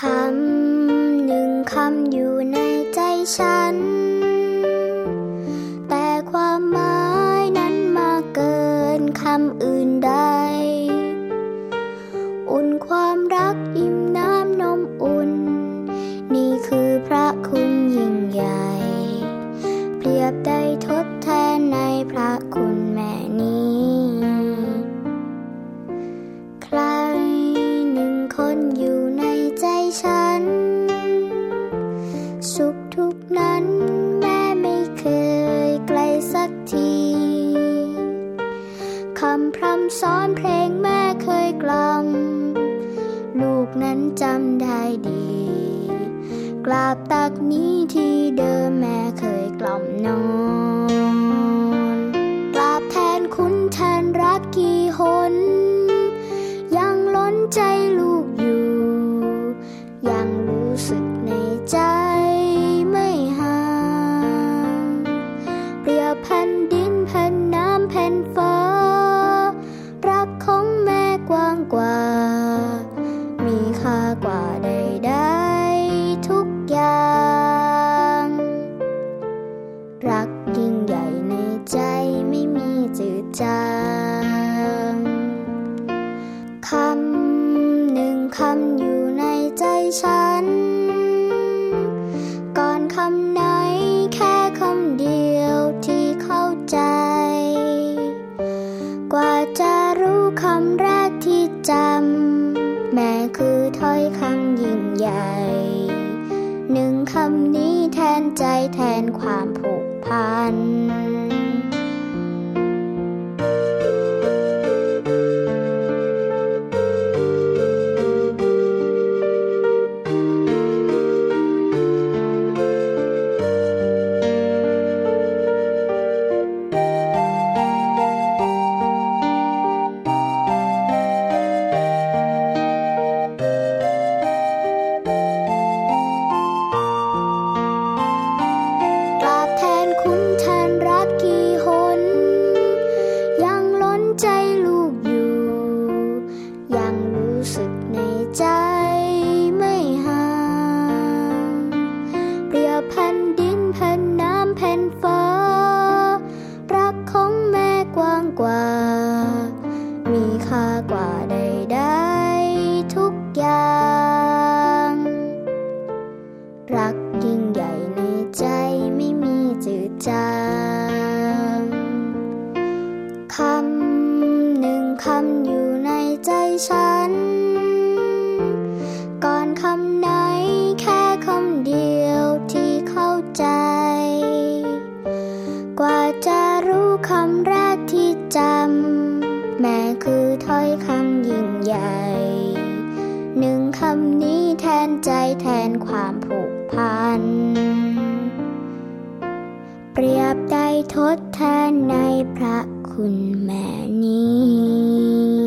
คำหนึ่งคำอยู่ในใจฉัน แต่ความหมายนั้นมาเกินคำอื่นใด อุ่นความรักอิ่มน้ำนมอุ่น นี่คือพระคุณยิ่งใหญ่ เปรียบได้ทดแทนในพระคุณแม่นี้ ใครหนึ่งคนอยู่ สักที คำพร่ำสอนเพลงแม่เคยกล่อม ลูกนั้นจำได้ดี กราบตักนี้ที่เดิมแม่เคยกล่อมนอน คำอยู่ในใจฉัน ก่อนคำไหนแค่คำเดียวที่เข้าใจ กว่าจะรู้คำแรกที่จำ แม่คือถ้อยคำยิ่งใหญ่ หนึ่งคำนี้แทนใจแทนความผูกพัน จืดจางคำหนึ่งคำอยู่ในใจฉัน ก่อนคำไหนแค่คำเดียวที่เข้าใจ กว่าจะรู้คำแรกที่จำ แม่คือถ้อยคำยิ่งใหญ่ หนึ่งคำนี้แทนใจแทนความผูกพัน เปรียบใดทดแทนในพระคุณแม่นี้